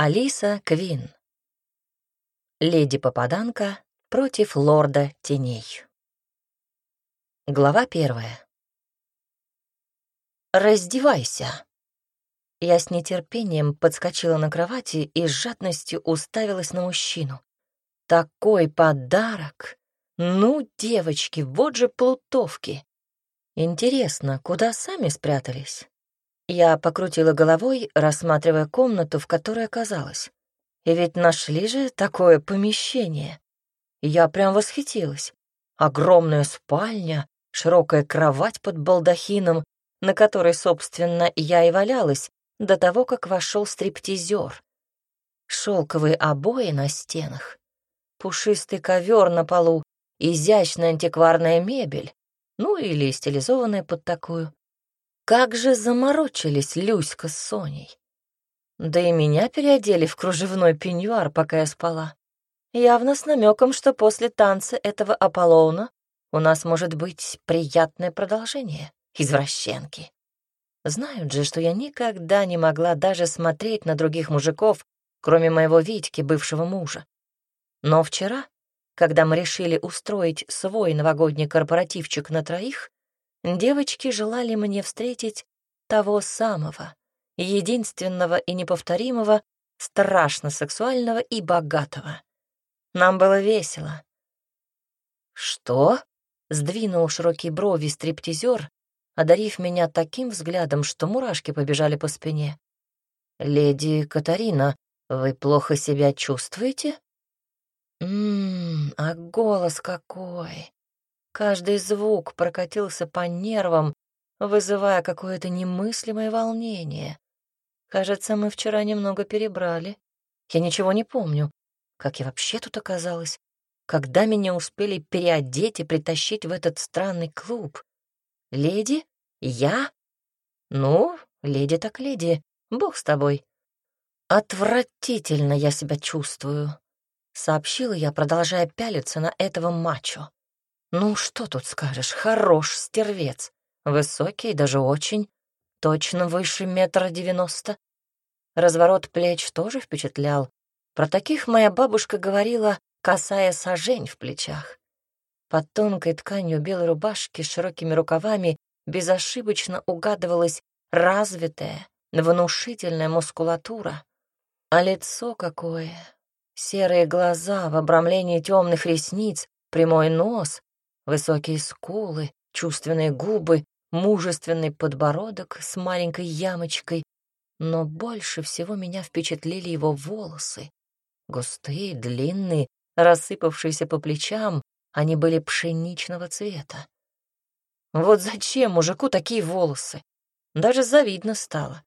Алиса Квин. Леди-попаданка против лорда теней. Глава первая. «Раздевайся!» Я с нетерпением подскочила на кровати и с жадностью уставилась на мужчину. Такой подарок! Ну, девочки, вот же плутовки! Интересно, куда сами спрятались? Я покрутила головой, рассматривая комнату, в которой оказалась. И ведь нашли же такое помещение. Я прям восхитилась. Огромная спальня, широкая кровать под балдахином, на которой, собственно, я и валялась до того, как вошел стриптизер. Шелковые обои на стенах, пушистый ковер на полу, изящная антикварная мебель, ну или стилизованная под такую. Как же заморочились Люська с Соней. Да и меня переодели в кружевной пеньюар, пока я спала. Явно с намеком, что после танца этого Аполлона у нас может быть приятное продолжение. Извращенки. Знают же, что я никогда не могла даже смотреть на других мужиков, кроме моего Витьки, бывшего мужа. Но вчера, когда мы решили устроить свой новогодний корпоративчик на троих, Девочки желали мне встретить того самого, единственного и неповторимого, страшно сексуального и богатого. Нам было весело. «Что?» — сдвинул широкие брови стриптизер, одарив меня таким взглядом, что мурашки побежали по спине. «Леди Катарина, вы плохо себя чувствуете?» «Ммм, а голос какой! Каждый звук прокатился по нервам, вызывая какое-то немыслимое волнение. Кажется, мы вчера немного перебрали. Я ничего не помню. Как я вообще тут оказалась? Когда меня успели переодеть и притащить в этот странный клуб? Леди? Я? Ну, леди так леди. Бог с тобой. Отвратительно я себя чувствую, сообщила я, продолжая пялиться на этого мачо. Ну, что тут скажешь, хорош стервец. Высокий, даже очень. Точно выше метра девяносто. Разворот плеч тоже впечатлял. Про таких моя бабушка говорила, касая сажень в плечах. Под тонкой тканью белой рубашки с широкими рукавами безошибочно угадывалась развитая, внушительная мускулатура. А лицо какое! Серые глаза в обрамлении темных ресниц, прямой нос, Высокие скулы, чувственные губы, мужественный подбородок с маленькой ямочкой. Но больше всего меня впечатлили его волосы. Густые, длинные, рассыпавшиеся по плечам, они были пшеничного цвета. Вот зачем мужику такие волосы? Даже завидно стало.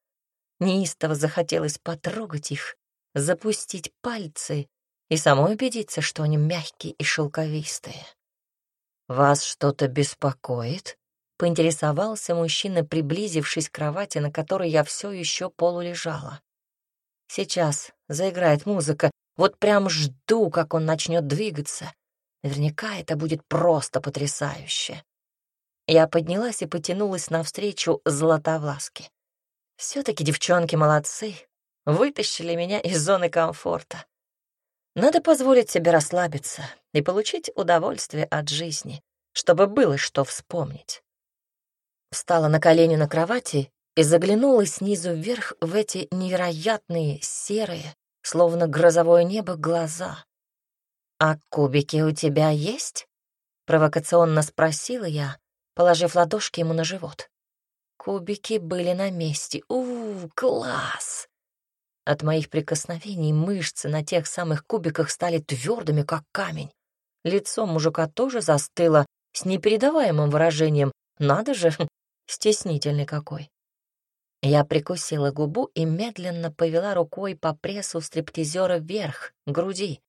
Неистово захотелось потрогать их, запустить пальцы и самой убедиться, что они мягкие и шелковистые. «Вас что-то беспокоит?» — поинтересовался мужчина, приблизившись к кровати, на которой я все еще полулежала. «Сейчас заиграет музыка, вот прям жду, как он начнет двигаться. Наверняка это будет просто потрясающе». Я поднялась и потянулась навстречу Златовласке. Все-таки девчонки молодцы, вытащили меня из зоны комфорта. Надо позволить себе расслабиться и получить удовольствие от жизни, чтобы было что вспомнить. Встала на колени на кровати и заглянула снизу вверх в эти невероятные серые, словно грозовое небо, глаза. «А кубики у тебя есть?» — провокационно спросила я, положив ладошки ему на живот. Кубики были на месте. У, класс! От моих прикосновений мышцы на тех самых кубиках стали твердыми, как камень. Лицо мужика тоже застыло с непередаваемым выражением. Надо же, стеснительный какой. Я прикусила губу и медленно повела рукой по прессу стриптизера вверх, груди.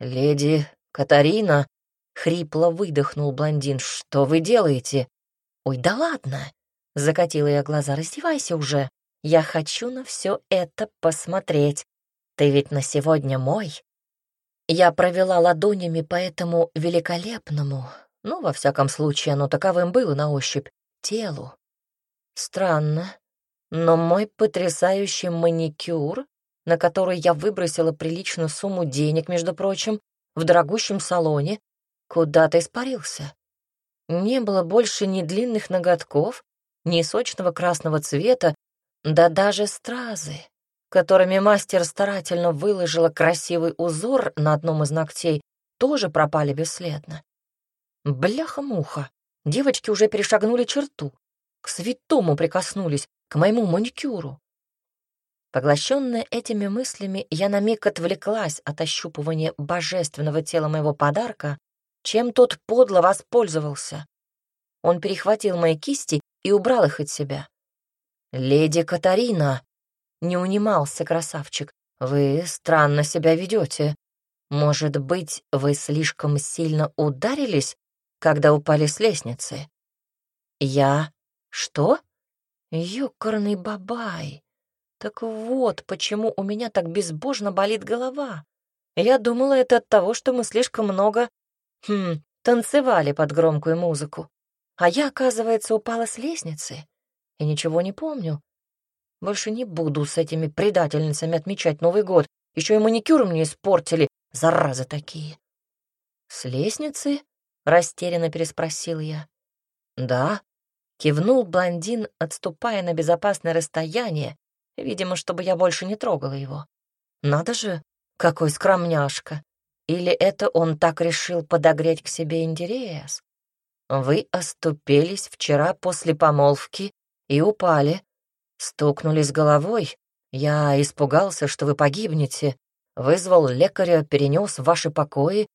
«Леди Катарина!» — хрипло выдохнул блондин. «Что вы делаете?» «Ой, да ладно!» — закатила я глаза. «Раздевайся уже!» Я хочу на все это посмотреть. Ты ведь на сегодня мой. Я провела ладонями по этому великолепному, ну, во всяком случае, оно таковым было на ощупь, телу. Странно, но мой потрясающий маникюр на который я выбросила приличную сумму денег, между прочим, в дорогущем салоне, куда-то испарился. Не было больше ни длинных ноготков, ни сочного красного цвета, да даже стразы, которыми мастер старательно выложила красивый узор на одном из ногтей, тоже пропали бесследно. Бляха-муха, девочки уже перешагнули черту, к святому прикоснулись, к моему маникюру. Поглощенная этими мыслями, я на миг отвлеклась от ощупывания божественного тела моего подарка, чем тот подло воспользовался. Он перехватил мои кисти и убрал их от себя. «Леди Катарина!» — не унимался красавчик. «Вы странно себя ведете. Может быть, вы слишком сильно ударились, когда упали с лестницы?» «Я? Что?» «Ёкарный бабай!» Так вот, почему у меня так безбожно болит голова. Я думала, это от того, что мы слишком много, хм, танцевали под громкую музыку. А я, оказывается, упала с лестницы и ничего не помню. Больше не буду с этими предательницами отмечать Новый год. Еще и маникюр мне испортили, заразы такие. «С лестницы?» — растерянно переспросил я. «Да», — кивнул блондин, отступая на безопасное расстояние Видимо, чтобы я больше не трогала его. Надо же, какой скромняшка. Или это он так решил подогреть к себе интерес? Вы оступились вчера после помолвки и упали. Стукнулись головой. Я испугался, что вы погибнете. Вызвал лекаря, перенес в ваши покои.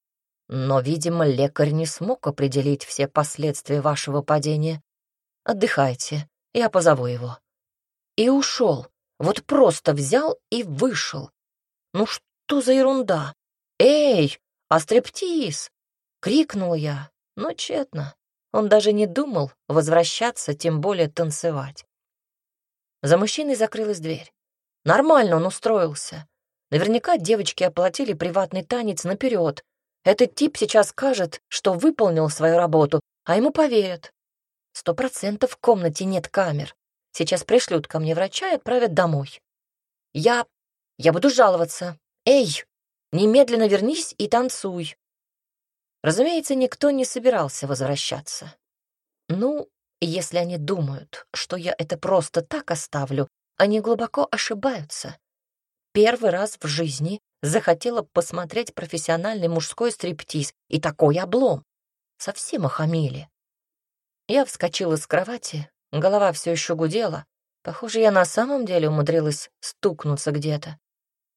Но, видимо, лекарь не смог определить все последствия вашего падения. Отдыхайте, я позову его. И ушел, вот просто взял и вышел. Ну что за ерунда? «Эй, а стриптиз!» — крикнул я, но тщетно. Он даже не думал возвращаться, тем более танцевать. За мужчиной закрылась дверь. Нормально он устроился. Наверняка девочки оплатили приватный танец наперед. Этот тип сейчас скажет, что выполнил свою работу, а ему поверят. Сто процентов в комнате нет камер. Сейчас пришлют ко мне врача и отправят домой. Я... я буду жаловаться. Эй, немедленно вернись и танцуй. Разумеется, никто не собирался возвращаться. Ну, если они думают, что я это просто так оставлю, они глубоко ошибаются. Первый раз в жизни захотела посмотреть профессиональный мужской стриптиз, и такой облом. Совсем охамели. Я вскочила с кровати, Голова все еще гудела. Похоже, я на самом деле умудрилась стукнуться где-то.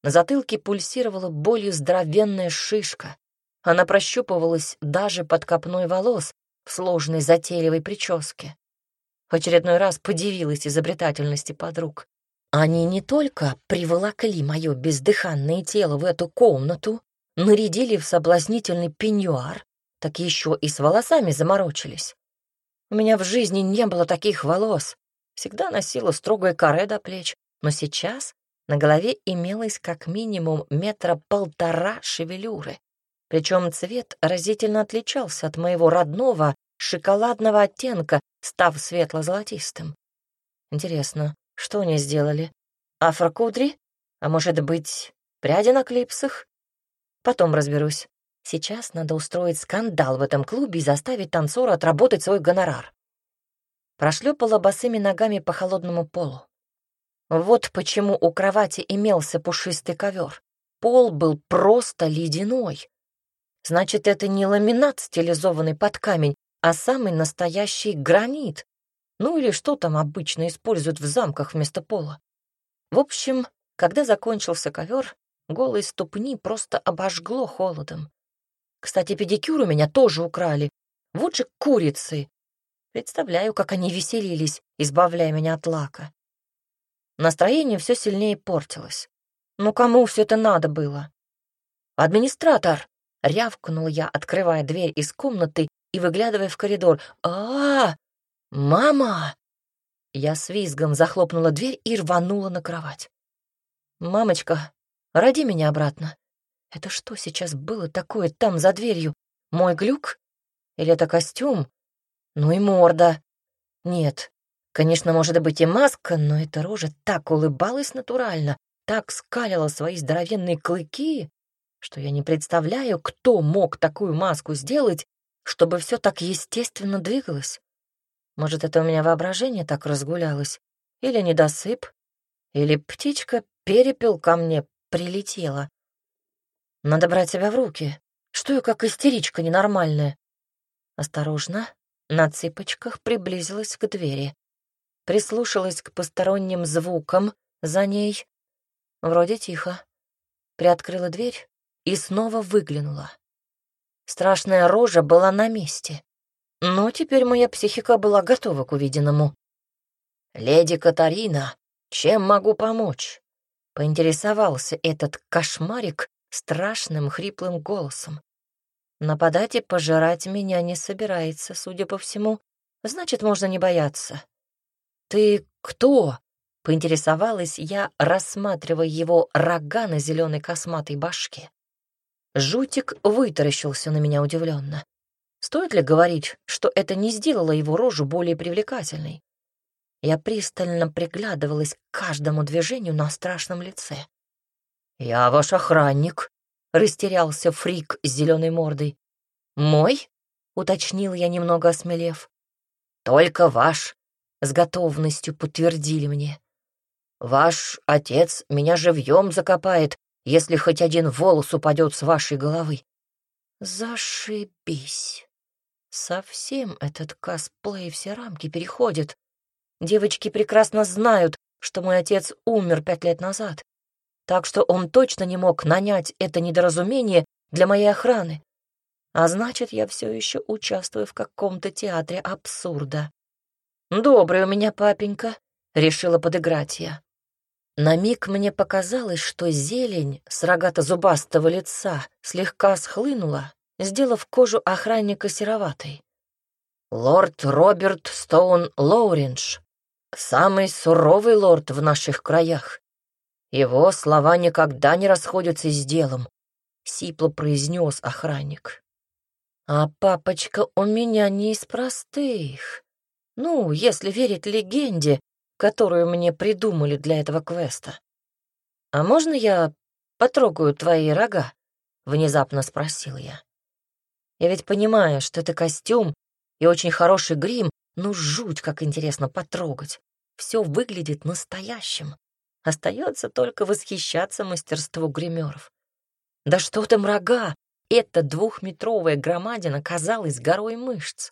На затылке пульсировала болью здоровенная шишка. Она прощупывалась даже под копной волос в сложной затейливой прическе. В очередной раз подивилась изобретательности подруг. Они не только приволокли мое бездыханное тело в эту комнату, нарядили в соблазнительный пеньюар, так еще и с волосами заморочились. У меня в жизни не было таких волос. Всегда носила строгое каре до плеч. Но сейчас на голове имелось как минимум метра полтора шевелюры. Причем цвет разительно отличался от моего родного шоколадного оттенка, став светло-золотистым. Интересно, что они сделали? Афрокудри? А может быть, пряди на клипсах? Потом разберусь. Сейчас надо устроить скандал в этом клубе и заставить танцора отработать свой гонорар. Прошлепала босыми ногами по холодному полу. Вот почему у кровати имелся пушистый ковер. Пол был просто ледяной. Значит, это не ламинат, стилизованный под камень, а самый настоящий гранит. Ну или что там обычно используют в замках вместо пола. В общем, когда закончился ковер, голые ступни просто обожгло холодом. Кстати, педикюр у меня тоже украли. Вот же курицы. Представляю, как они веселились, избавляя меня от лака. Настроение все сильнее портилось. Ну кому все это надо было? «Администратор!» — рявкнул я, открывая дверь из комнаты и выглядывая в коридор. а, -а, -а Мама!» Я с визгом захлопнула дверь и рванула на кровать. «Мамочка, роди меня обратно. Это что сейчас было такое там за дверью? Мой глюк? Или это костюм? Ну и морда. Нет, конечно, может быть и маска, но эта рожа так улыбалась натурально, так скалила свои здоровенные клыки, что я не представляю, кто мог такую маску сделать, чтобы все так естественно двигалось. Может, это у меня воображение так разгулялось, или недосып, или птичка перепел ко мне прилетела. Надо брать себя в руки. Что я как истеричка ненормальная? Осторожно, на цыпочках приблизилась к двери. Прислушалась к посторонним звукам за ней. Вроде тихо. Приоткрыла дверь и снова выглянула. Страшная рожа была на месте. Но теперь моя психика была готова к увиденному. «Леди Катарина, чем могу помочь?» — поинтересовался этот кошмарик страшным хриплым голосом. Нападать и пожирать меня не собирается, судя по всему. Значит, можно не бояться. «Ты кто?» — поинтересовалась я, рассматривая его рога на зеленой косматой башке. Жутик вытаращился на меня удивленно. Стоит ли говорить, что это не сделало его рожу более привлекательной? Я пристально приглядывалась к каждому движению на страшном лице. «Я ваш охранник», — растерялся фрик с зеленой мордой. «Мой?» — уточнил я, немного осмелев. «Только ваш», — с готовностью подтвердили мне. «Ваш отец меня живьем закопает, если хоть один волос упадет с вашей головы». «Зашибись!» Совсем этот косплей все рамки переходит. Девочки прекрасно знают, что мой отец умер пять лет назад, так что он точно не мог нанять это недоразумение для моей охраны. А значит, я все еще участвую в каком-то театре абсурда. «Добрый у меня папенька», — решила подыграть я. На миг мне показалось, что зелень с рогато-зубастого лица слегка схлынула, сделав кожу охранника сероватой. «Лорд Роберт Стоун Лоурендж, самый суровый лорд в наших краях. Его слова никогда не расходятся с делом», — сипло произнес охранник. «А папочка у меня не из простых. Ну, если верить легенде, которую мне придумали для этого квеста. А можно я потрогаю твои рога?» — внезапно спросил я. Я ведь понимаю, что это костюм и очень хороший грим, но жуть, как интересно потрогать. Все выглядит настоящим. Остается только восхищаться мастерству гримеров. Да что там рога! Эта двухметровая громадина казалась горой мышц.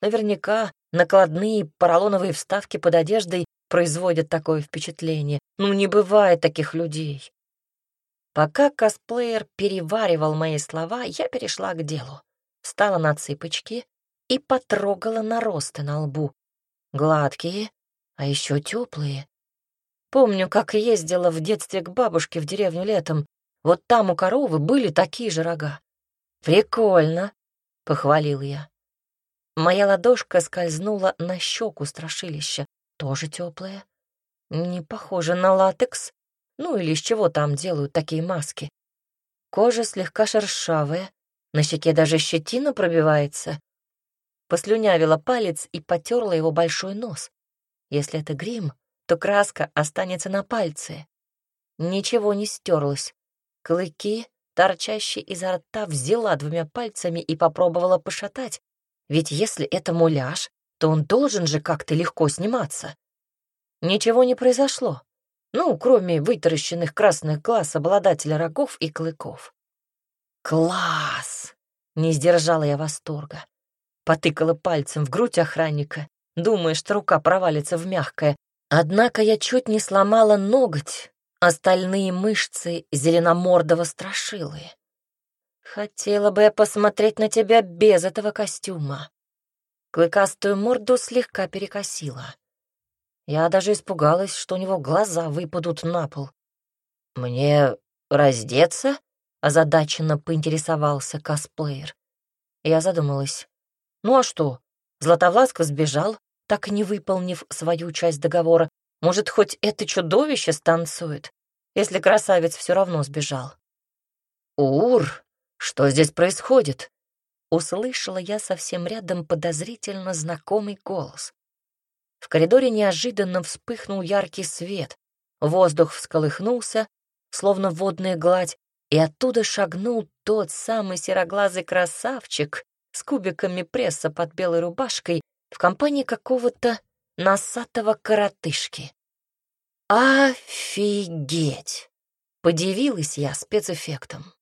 Наверняка накладные поролоновые вставки под одеждой производят такое впечатление. Ну, не бывает таких людей. Пока косплеер переваривал мои слова, я перешла к делу встала на цыпочки и потрогала наросты на лбу. Гладкие, а еще теплые. Помню, как ездила в детстве к бабушке в деревню летом. Вот там у коровы были такие же рога. «Прикольно», — похвалил я. Моя ладошка скользнула на щеку страшилища, тоже теплая. Не похоже на латекс, ну или из чего там делают такие маски. Кожа слегка шершавая, на щеке даже щетина пробивается. Послюнявила палец и потерла его большой нос. Если это грим, то краска останется на пальце. Ничего не стерлось. Клыки, торчащие изо рта, взяла двумя пальцами и попробовала пошатать. Ведь если это муляж, то он должен же как-то легко сниматься. Ничего не произошло. Ну, кроме вытаращенных красных глаз обладателя рогов и клыков. «Класс!» — не сдержала я восторга. Потыкала пальцем в грудь охранника, думая, что рука провалится в мягкое. Однако я чуть не сломала ноготь, остальные мышцы зеленомордого страшилы. Хотела бы я посмотреть на тебя без этого костюма. Клыкастую морду слегка перекосила. Я даже испугалась, что у него глаза выпадут на пол. «Мне раздеться?» озадаченно поинтересовался косплеер. Я задумалась. Ну а что? Златовласка сбежал, так и не выполнив свою часть договора. Может, хоть это чудовище станцует, если красавец все равно сбежал. «Ур, что здесь происходит?» Услышала я совсем рядом подозрительно знакомый голос. В коридоре неожиданно вспыхнул яркий свет. Воздух всколыхнулся, словно водная гладь, и оттуда шагнул тот самый сероглазый красавчик с кубиками пресса под белой рубашкой в компании какого-то носатого коротышки. «Офигеть!» — подивилась я спецэффектом.